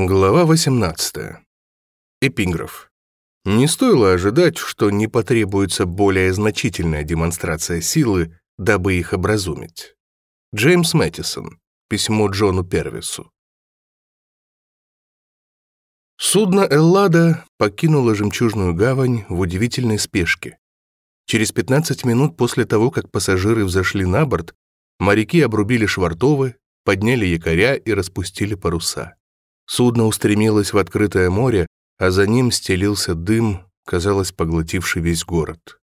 Глава 18. Эпиграф. Не стоило ожидать, что не потребуется более значительная демонстрация силы, дабы их образумить. Джеймс Мэттисон. Письмо Джону Первису. Судно «Эллада» покинуло жемчужную гавань в удивительной спешке. Через 15 минут после того, как пассажиры взошли на борт, моряки обрубили швартовы, подняли якоря и распустили паруса. Судно устремилось в открытое море, а за ним стелился дым, казалось, поглотивший весь город.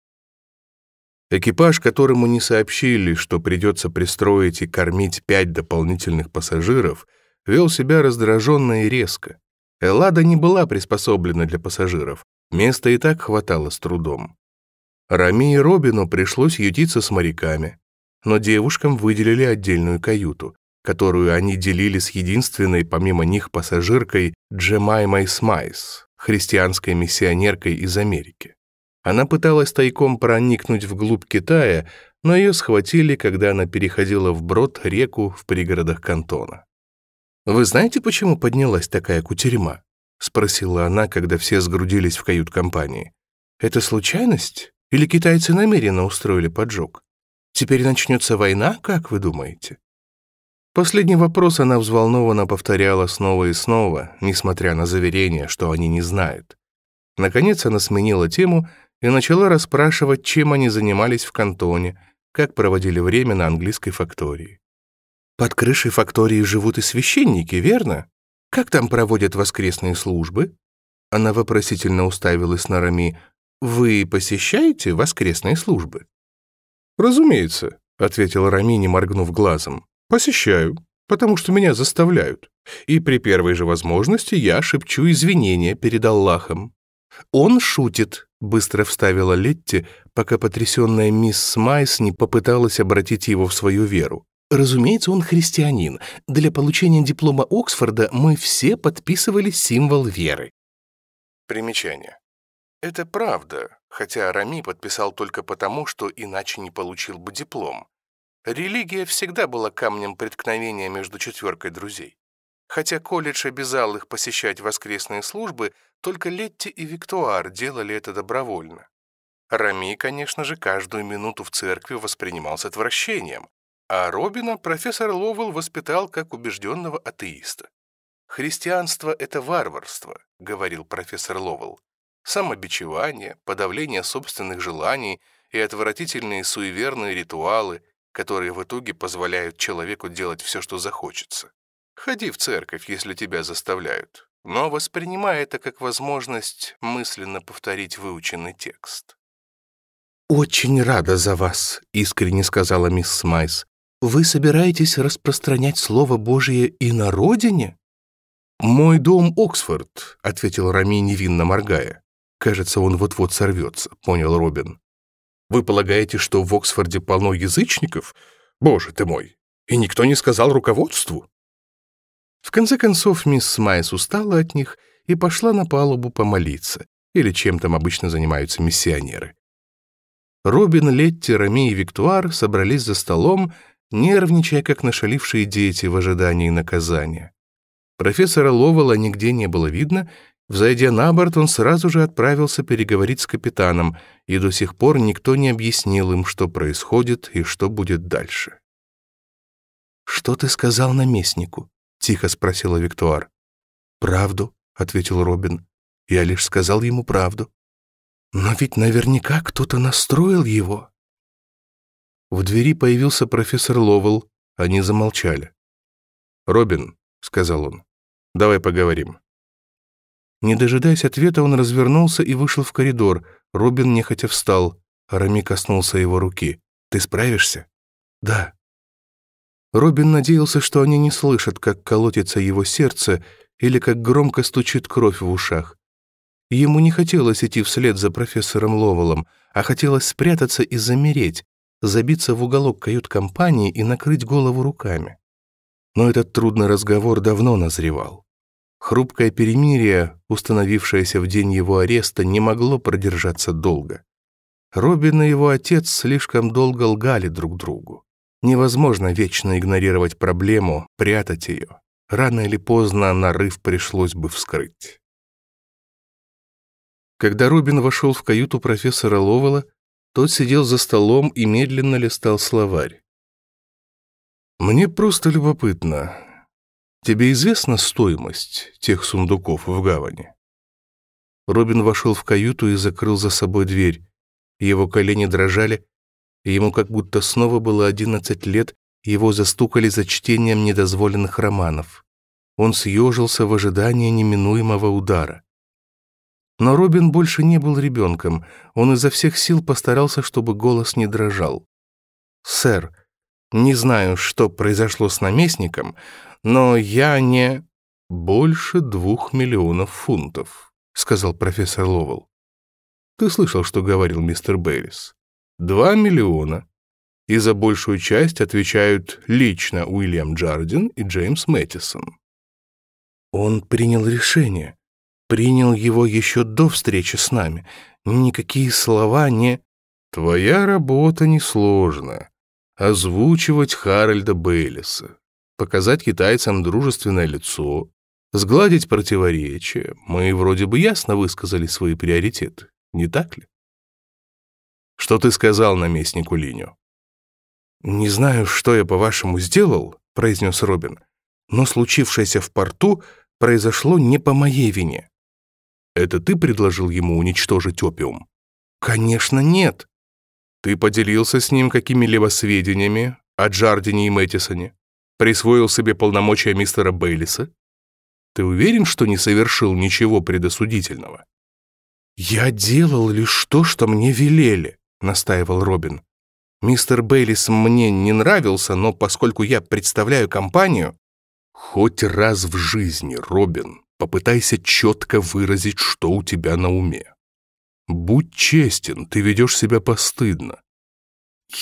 Экипаж, которому не сообщили, что придется пристроить и кормить пять дополнительных пассажиров, вел себя раздраженно и резко. Эллада не была приспособлена для пассажиров, места и так хватало с трудом. Рами и Робину пришлось ютиться с моряками, но девушкам выделили отдельную каюту, которую они делили с единственной помимо них пассажиркой Джемаймой Смайс, христианской миссионеркой из Америки. Она пыталась тайком проникнуть вглубь Китая, но ее схватили, когда она переходила вброд реку в пригородах Кантона. «Вы знаете, почему поднялась такая кутерьма?» — спросила она, когда все сгрудились в кают-компании. «Это случайность? Или китайцы намеренно устроили поджог? Теперь начнется война, как вы думаете?» Последний вопрос она взволнованно повторяла снова и снова, несмотря на заверения, что они не знают. Наконец она сменила тему и начала расспрашивать, чем они занимались в кантоне, как проводили время на английской фактории. «Под крышей фактории живут и священники, верно? Как там проводят воскресные службы?» Она вопросительно уставилась на Рами. «Вы посещаете воскресные службы?» «Разумеется», — ответил Рами, не моргнув глазом. Посещаю, потому что меня заставляют. И при первой же возможности я шепчу извинения перед Аллахом. «Он шутит», — быстро вставила Летти, пока потрясённая мисс Майс не попыталась обратить его в свою веру. «Разумеется, он христианин. Для получения диплома Оксфорда мы все подписывали символ веры». Примечание. Это правда, хотя Рами подписал только потому, что иначе не получил бы диплом. Религия всегда была камнем преткновения между четверкой друзей. Хотя колледж обязал их посещать воскресные службы, только Летти и Виктуар делали это добровольно. Рами, конечно же, каждую минуту в церкви воспринимал с отвращением, а Робина профессор Ловел воспитал как убежденного атеиста. «Христианство — это варварство», — говорил профессор Ловел. «Самобичевание, подавление собственных желаний и отвратительные суеверные ритуалы — которые в итоге позволяют человеку делать все, что захочется. Ходи в церковь, если тебя заставляют, но воспринимай это как возможность мысленно повторить выученный текст. «Очень рада за вас», — искренне сказала мисс Смайс. «Вы собираетесь распространять Слово Божие и на родине?» «Мой дом Оксфорд», — ответил Рами, невинно моргая. «Кажется, он вот-вот сорвется», — понял Робин. Вы полагаете, что в Оксфорде полно язычников? Боже ты мой! И никто не сказал руководству!» В конце концов, мисс Смайс устала от них и пошла на палубу помолиться, или чем там обычно занимаются миссионеры. Робин, Летти, Рами и Виктуар собрались за столом, нервничая, как нашалившие дети в ожидании наказания. Профессора Ловела нигде не было видно, Взойдя на борт, он сразу же отправился переговорить с капитаном, и до сих пор никто не объяснил им, что происходит и что будет дальше. «Что ты сказал наместнику?» — тихо спросила Виктуар. «Правду», — ответил Робин. «Я лишь сказал ему правду». «Но ведь наверняка кто-то настроил его». В двери появился профессор Ловелл. Они замолчали. «Робин», — сказал он, — «давай поговорим». Не дожидаясь ответа, он развернулся и вышел в коридор. Робин нехотя встал. Рами коснулся его руки. «Ты справишься?» «Да». Робин надеялся, что они не слышат, как колотится его сердце или как громко стучит кровь в ушах. Ему не хотелось идти вслед за профессором Ловелом, а хотелось спрятаться и замереть, забиться в уголок кают-компании и накрыть голову руками. Но этот трудный разговор давно назревал. Хрупкое перемирие, установившееся в день его ареста, не могло продержаться долго. Робин и его отец слишком долго лгали друг другу. Невозможно вечно игнорировать проблему, прятать ее. Рано или поздно нарыв пришлось бы вскрыть. Когда Робин вошел в каюту профессора Ловела, тот сидел за столом и медленно листал словарь. «Мне просто любопытно, Тебе известна стоимость тех сундуков в гавани?» Робин вошел в каюту и закрыл за собой дверь. Его колени дрожали, ему как будто снова было 11 лет, его застукали за чтением недозволенных романов. Он съежился в ожидании неминуемого удара. Но Робин больше не был ребенком, он изо всех сил постарался, чтобы голос не дрожал. «Сэр», не знаю, что произошло с наместником, но я не...» «Больше двух миллионов фунтов», — сказал профессор Ловел. «Ты слышал, что говорил мистер Бэрис? Два миллиона. И за большую часть отвечают лично Уильям Джардин и Джеймс Мэттисон». «Он принял решение. Принял его еще до встречи с нами. Никакие слова не...» «Твоя работа не сложная озвучивать Харальда Бейлиса, показать китайцам дружественное лицо, сгладить противоречия. Мы вроде бы ясно высказали свои приоритеты, не так ли? Что ты сказал наместнику Линю? «Не знаю, что я, по-вашему, сделал», — произнес Робин, «но случившееся в порту произошло не по моей вине». «Это ты предложил ему уничтожить опиум?» «Конечно, нет», ты поделился с ним какими-либо сведениями о Джардине и Мэттисоне? Присвоил себе полномочия мистера Бейлиса? Ты уверен, что не совершил ничего предосудительного?» «Я делал лишь то, что мне велели», — настаивал Робин. «Мистер Бейлис мне не нравился, но поскольку я представляю компанию...» «Хоть раз в жизни, Робин, попытайся четко выразить, что у тебя на уме. Будь честен, ты ведешь себя постыдно.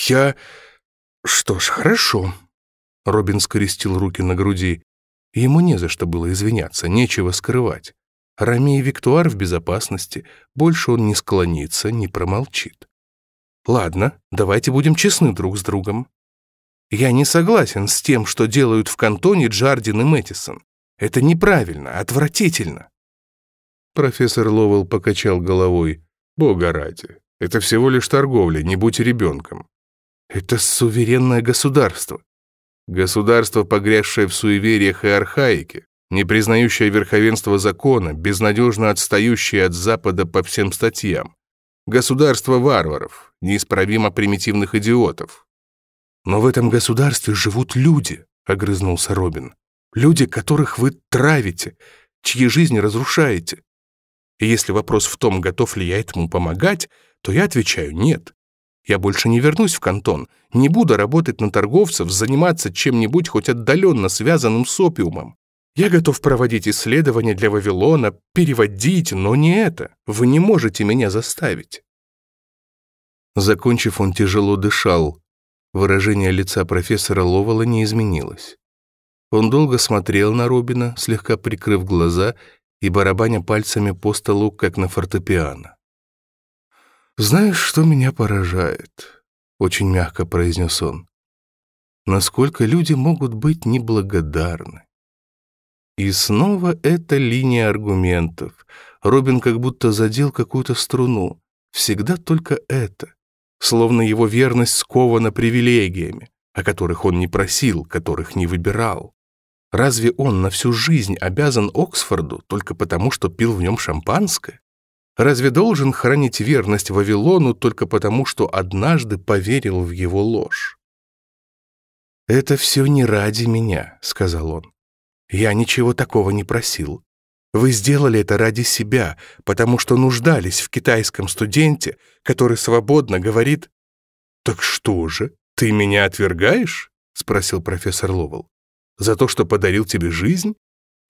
Я... Что ж, хорошо. Робин скрестил руки на груди. Ему не за что было извиняться, нечего скрывать. Рами и Виктуар в безопасности, больше он не склонится, не промолчит. Ладно, давайте будем честны друг с другом. Я не согласен с тем, что делают в кантоне Джардин и Мэтисон. Это неправильно, отвратительно. Профессор Ловел покачал головой. Бог орайте. Это всего лишь торговля, не будь ребенком. Это суверенное государство. Государство, погрязшее в суевериях и архаике, не признающее верховенство закона, безнадежно отстающее от Запада по всем статьям. Государство варваров, неисправимо примитивных идиотов. «Но в этом государстве живут люди», — огрызнулся Робин. «Люди, которых вы травите, чьи жизни разрушаете. И если вопрос в том, готов ли я этому помогать, то я отвечаю «нет». Я больше не вернусь в кантон, не буду работать на торговцев, заниматься чем-нибудь хоть отдаленно связанным с опиумом. Я готов проводить исследования для Вавилона, переводить, но не это. Вы не можете меня заставить». Закончив, он тяжело дышал. Выражение лица профессора Ловала не изменилось. Он долго смотрел на Робина, слегка прикрыв глаза и барабаня пальцами по столу, как на фортепиано. «Знаешь, что меня поражает?» — очень мягко произнес он. «Насколько люди могут быть неблагодарны?» И снова эта линия аргументов. Робин как будто задел какую-то струну. Всегда только это. Словно его верность скована привилегиями, о которых он не просил, которых не выбирал. Разве он на всю жизнь обязан Оксфорду только потому, что пил в нем шампанское? Разве должен хранить верность Вавилону только потому, что однажды поверил в его ложь? «Это все не ради меня», — сказал он. «Я ничего такого не просил. Вы сделали это ради себя, потому что нуждались в китайском студенте, который свободно говорит...» «Так что же, ты меня отвергаешь?» — спросил профессор Ловел за то, что подарил тебе жизнь?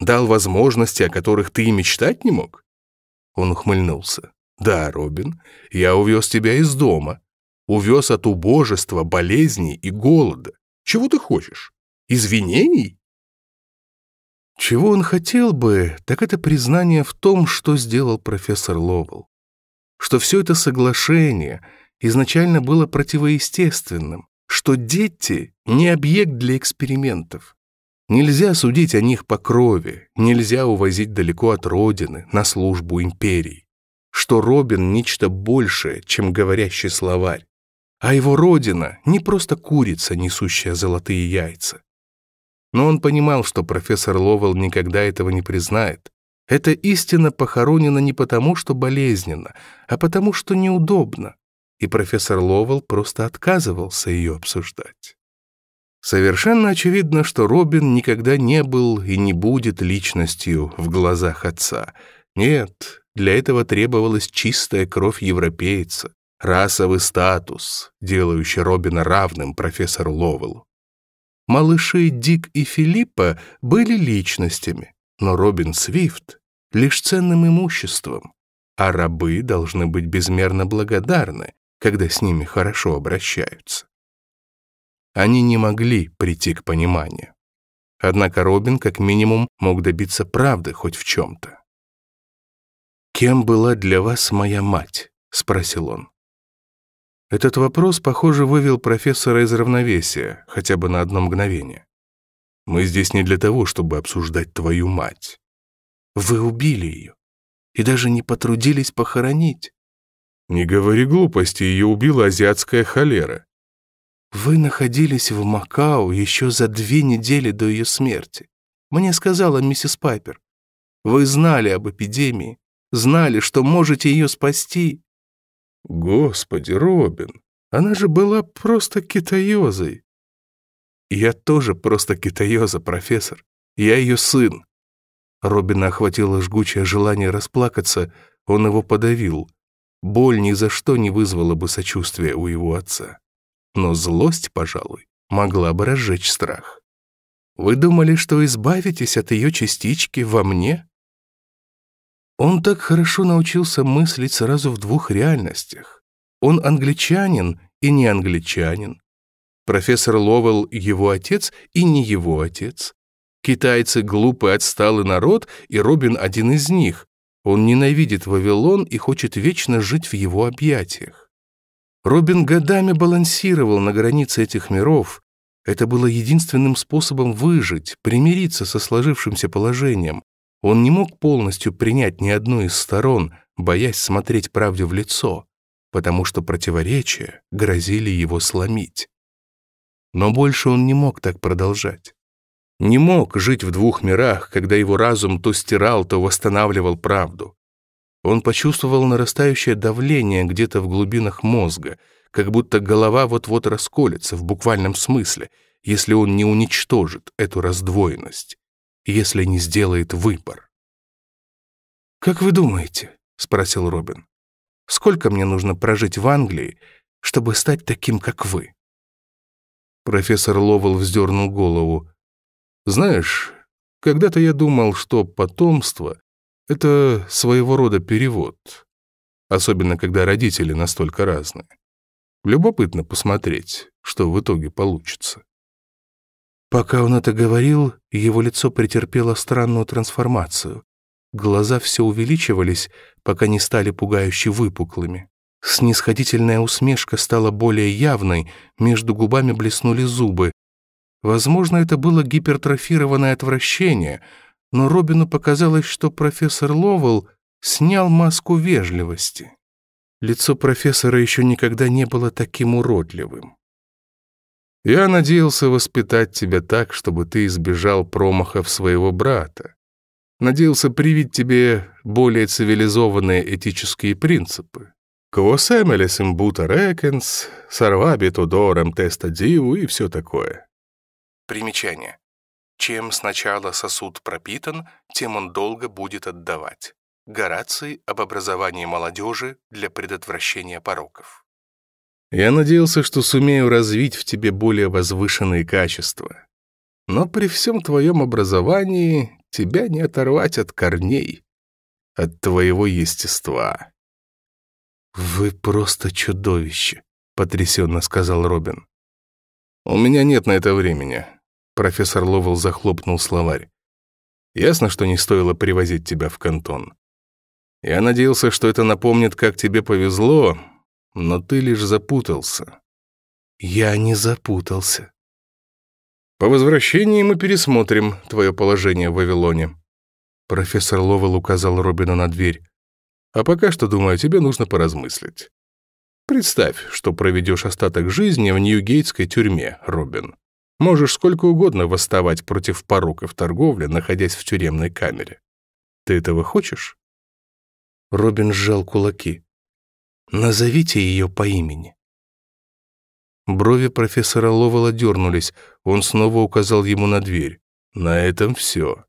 Дал возможности, о которых ты и мечтать не мог?» Он ухмыльнулся. «Да, Робин, я увез тебя из дома. Увез от убожества, болезни и голода. Чего ты хочешь? Извинений?» Чего он хотел бы, так это признание в том, что сделал профессор Ловел. Что все это соглашение изначально было противоестественным, что дети — не объект для экспериментов, Нельзя судить о них по крови, нельзя увозить далеко от родины, на службу империи. Что Робин — нечто большее, чем говорящий словарь. А его родина — не просто курица, несущая золотые яйца. Но он понимал, что профессор Ловелл никогда этого не признает. Эта истина похоронена не потому, что болезненно, а потому, что неудобно. И профессор Ловелл просто отказывался ее обсуждать. Совершенно очевидно, что Робин никогда не был и не будет личностью в глазах отца. Нет, для этого требовалась чистая кровь европейца, расовый статус, делающий Робина равным профессору Ловелу. Малыши Дик и Филиппа были личностями, но Робин Свифт — лишь ценным имуществом, а рабы должны быть безмерно благодарны, когда с ними хорошо обращаются они не могли прийти к пониманию. Однако Робин, как минимум, мог добиться правды хоть в чем-то. «Кем была для вас моя мать?» — спросил он. Этот вопрос, похоже, вывел профессора из равновесия, хотя бы на одно мгновение. «Мы здесь не для того, чтобы обсуждать твою мать. Вы убили ее и даже не потрудились похоронить». «Не говори глупости, ее убила азиатская холера», вы находились в Макао еще за две недели до ее смерти. Мне сказала миссис Пайпер. Вы знали об эпидемии, знали, что можете ее спасти. Господи, Робин, она же была просто китаёзой. Я тоже просто китаёза, профессор. Я ее сын. Робина охватило жгучее желание расплакаться, он его подавил. Боль ни за что не вызвала бы сочувствия у его отца но злость, пожалуй, могла бы разжечь страх. Вы думали, что избавитесь от ее частички во мне? Он так хорошо научился мыслить сразу в двух реальностях. Он англичанин и не англичанин. Профессор Ловелл — его отец и не его отец. Китайцы — глупый отсталый народ, и Робин один из них. Он ненавидит Вавилон и хочет вечно жить в его объятиях. Робин годами балансировал на границе этих миров. Это было единственным способом выжить, примириться со сложившимся положением. Он не мог полностью принять ни одну из сторон, боясь смотреть правде в лицо, потому что противоречия грозили его сломить. Но больше он не мог так продолжать. Не мог жить в двух мирах, когда его разум то стирал, то восстанавливал правду. Он почувствовал нарастающее давление где-то в глубинах мозга, как будто голова вот-вот расколется в буквальном смысле, если он не уничтожит эту раздвоенность, если не сделает выбор. «Как вы думаете?» — спросил Робин. «Сколько мне нужно прожить в Англии, чтобы стать таким, как вы?» Профессор Ловел вздернул голову. «Знаешь, когда-то я думал, что потомство это своего рода перевод, особенно когда родители настолько разные. Любопытно посмотреть, что в итоге получится. Пока он это говорил, его лицо претерпело странную трансформацию. Глаза все увеличивались, пока не стали пугающе выпуклыми. Снисходительная усмешка стала более явной, между губами блеснули зубы. Возможно, это было гипертрофированное отвращение — но Робину показалось, что профессор Ловелл снял маску вежливости. Лицо профессора еще никогда не было таким уродливым. «Я надеялся воспитать тебя так, чтобы ты избежал промахов своего брата. Надеялся привить тебе более цивилизованные этические принципы. Квосемелес имбута рекенс, сорвабитудорем теста диву и все такое». Примечание чем сначала сосуд пропитан, тем он долго будет отдавать. Гораций об образовании молодежи для предотвращения пороков. Я надеялся, что сумею развить в тебе более возвышенные качества. Но при всем твоем образовании тебя не оторвать от корней, от твоего естества. «Вы просто чудовище», — потрясенно сказал Робин. «У меня нет на это времени. Профессор Ловел захлопнул словарь. «Ясно, что не стоило привозить тебя в кантон. Я надеялся, что это напомнит, как тебе повезло, но ты лишь запутался». «Я не запутался». «По возвращении мы пересмотрим твое положение в Вавилоне». Профессор Ловел указал Робина на дверь. «А пока что, думаю, тебе нужно поразмыслить». Представь, что проведешь остаток жизни в Ньюгейтской тюрьме, Робин. Можешь сколько угодно восставать против пороков торговли, находясь в тюремной камере. Ты этого хочешь?» Робин сжал кулаки. «Назовите ее по имени». Брови профессора Ловела дернулись, он снова указал ему на дверь. «На этом все».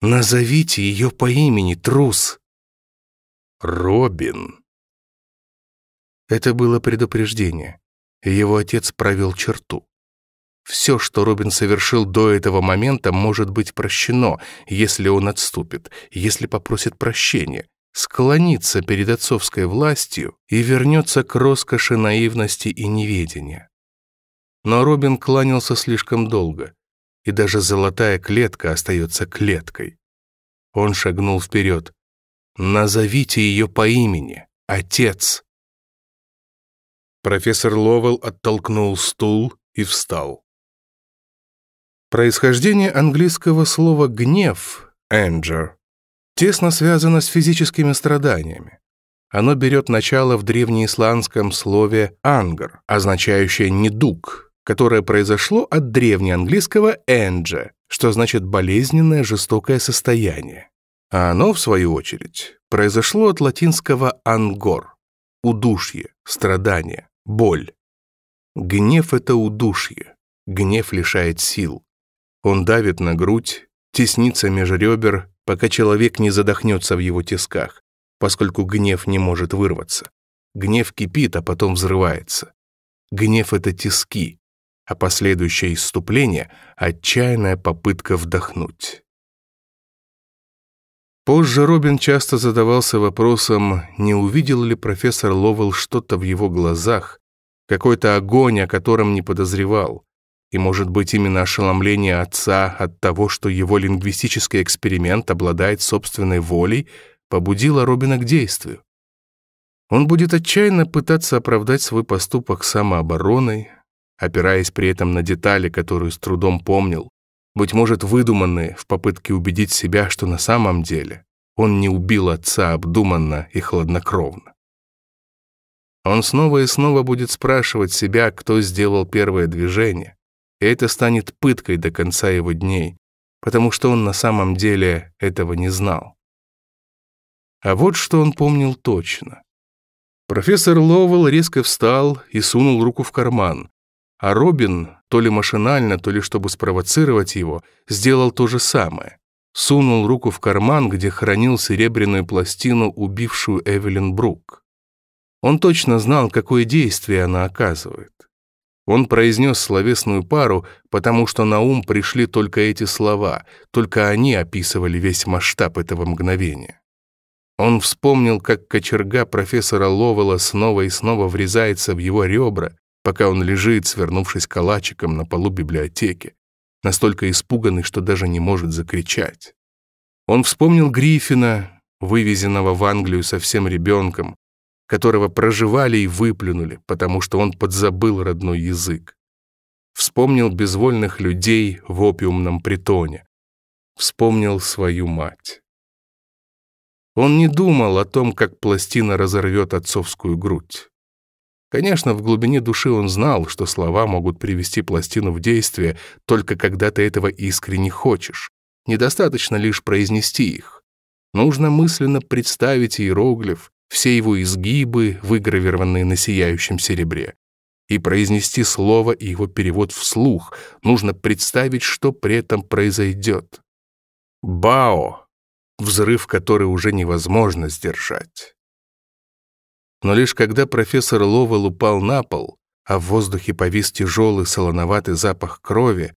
«Назовите ее по имени, трус!» «Робин!» Это было предупреждение. Его отец провел черту. Все, что Робин совершил до этого момента, может быть прощено, если он отступит, если попросит прощения, склонится перед отцовской властью и вернется к роскоши наивности и неведения. Но Робин кланялся слишком долго, и даже золотая клетка остается клеткой. Он шагнул вперед. «Назовите ее по имени, отец!» Профессор Ловел оттолкнул стул и встал. Происхождение английского слова «гнев» — «anger» тесно связано с физическими страданиями. Оно берет начало в древнеисландском слове anger, означающее «недуг», которое произошло от древнеанглийского anger, что значит «болезненное жестокое состояние». А оно, в свою очередь, произошло от латинского «ангор» — «удушье», «страдание», «боль». Гнев — это удушье, гнев лишает сил. Он давит на грудь, теснится меж ребер, пока человек не задохнется в его тисках, поскольку гнев не может вырваться. Гнев кипит, а потом взрывается. Гнев — это тиски, а последующее исступление — отчаянная попытка вдохнуть. Позже Робин часто задавался вопросом, не увидел ли профессор Ловел что-то в его глазах, какой-то огонь, о котором не подозревал и, может быть, именно ошеломление отца от того, что его лингвистический эксперимент обладает собственной волей, побудило Робина к действию. Он будет отчаянно пытаться оправдать свой поступок самообороной, опираясь при этом на детали, которые с трудом помнил, быть может, выдуманные в попытке убедить себя, что на самом деле он не убил отца обдуманно и хладнокровно. Он снова и снова будет спрашивать себя, кто сделал первое движение, и это станет пыткой до конца его дней, потому что он на самом деле этого не знал. А вот что он помнил точно. Профессор Ловел резко встал и сунул руку в карман, а Робин, то ли машинально, то ли чтобы спровоцировать его, сделал то же самое. Сунул руку в карман, где хранил серебряную пластину, убившую Эвелин Брук. Он точно знал, какое действие она оказывает. Он произнес словесную пару, потому что на ум пришли только эти слова, только они описывали весь масштаб этого мгновения. Он вспомнил, как кочерга профессора Ловела снова и снова врезается в его ребра, пока он лежит, свернувшись калачиком на полу библиотеки, настолько испуганный, что даже не может закричать. Он вспомнил Гриффина, вывезенного в Англию совсем ребенком, которого проживали и выплюнули, потому что он подзабыл родной язык. Вспомнил безвольных людей в опиумном притоне. Вспомнил свою мать. Он не думал о том, как пластина разорвет отцовскую грудь. Конечно, в глубине души он знал, что слова могут привести пластину в действие только когда ты этого искренне хочешь. Недостаточно лишь произнести их. Нужно мысленно представить иероглиф, все его изгибы, выгравированные на сияющем серебре. И произнести слово и его перевод вслух. Нужно представить, что при этом произойдет. Бао! Взрыв, который уже невозможно сдержать. Но лишь когда профессор Ловел упал на пол, а в воздухе повис тяжелый солоноватый запах крови,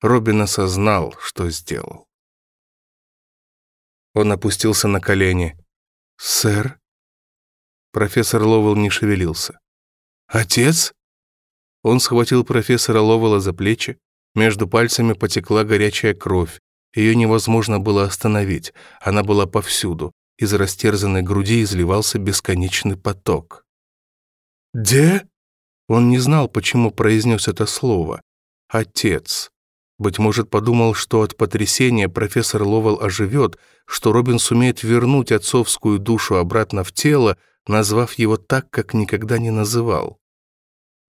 Робин осознал, что сделал. Он опустился на колени. «Сэр?» Профессор Ловел не шевелился. «Отец?» Он схватил профессора Ловела за плечи, между пальцами потекла горячая кровь, ее невозможно было остановить, она была повсюду, из растерзанной груди изливался бесконечный поток. «Де?» Он не знал, почему произнес это слово. «Отец». Быть может, подумал, что от потрясения профессор Ловел оживет, что Робин сумеет вернуть отцовскую душу обратно в тело, назвав его так, как никогда не называл.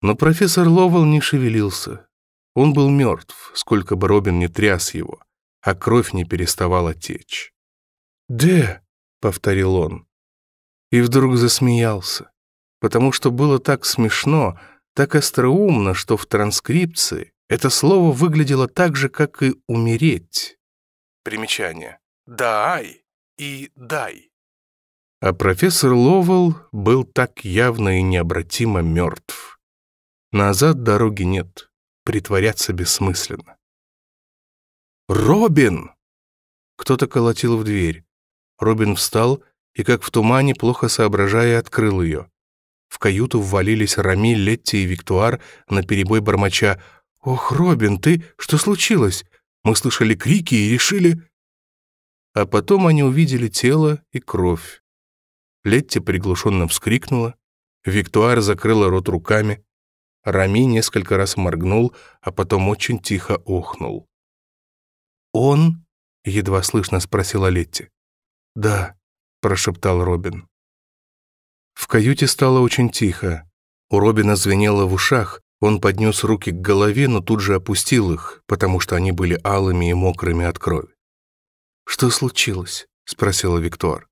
Но профессор Ловел не шевелился. Он был мертв, сколько бы Робин не тряс его, а кровь не переставала течь. «Де!» — повторил он. И вдруг засмеялся, потому что было так смешно, так остроумно, что в транскрипции это слово выглядело так же, как и «умереть». Примечание. «Даай» и «дай» а профессор Ловелл был так явно и необратимо мертв. Назад дороги нет, притворяться бессмысленно. «Робин!» Кто-то колотил в дверь. Робин встал и, как в тумане, плохо соображая, открыл ее. В каюту ввалились Рами, Летти и Виктуар на перебой бормоча. «Ох, Робин, ты... Что случилось? Мы слышали крики и решили...» А потом они увидели тело и кровь. Летти приглушенно вскрикнула, Виктуар закрыла рот руками, Рами несколько раз моргнул, а потом очень тихо охнул. «Он?» — едва слышно спросила Летти. «Да», — прошептал Робин. В каюте стало очень тихо. У Робина звенело в ушах, он поднес руки к голове, но тут же опустил их, потому что они были алыми и мокрыми от крови. «Что случилось?» — спросила Виктор.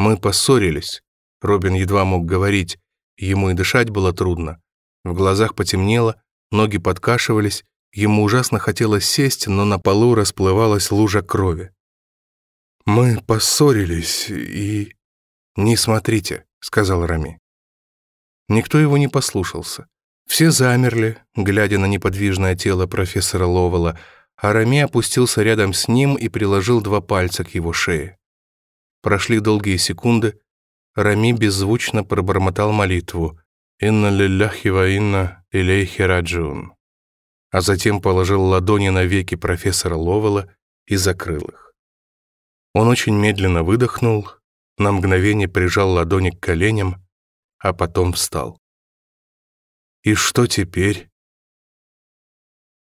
Мы поссорились. Робин едва мог говорить, ему и дышать было трудно. В глазах потемнело, ноги подкашивались, ему ужасно хотелось сесть, но на полу расплывалась лужа крови. «Мы поссорились и...» «Не смотрите», — сказал Рами. Никто его не послушался. Все замерли, глядя на неподвижное тело профессора Ловела, а Рами опустился рядом с ним и приложил два пальца к его шее. Прошли долгие секунды. Рами беззвучно пробормотал молитву «Инна лилляхи ва инна илейхи раджиун», а затем положил ладони на веки профессора Ловела и закрыл их. Он очень медленно выдохнул, на мгновение прижал ладони к коленям, а потом встал. «И что теперь?»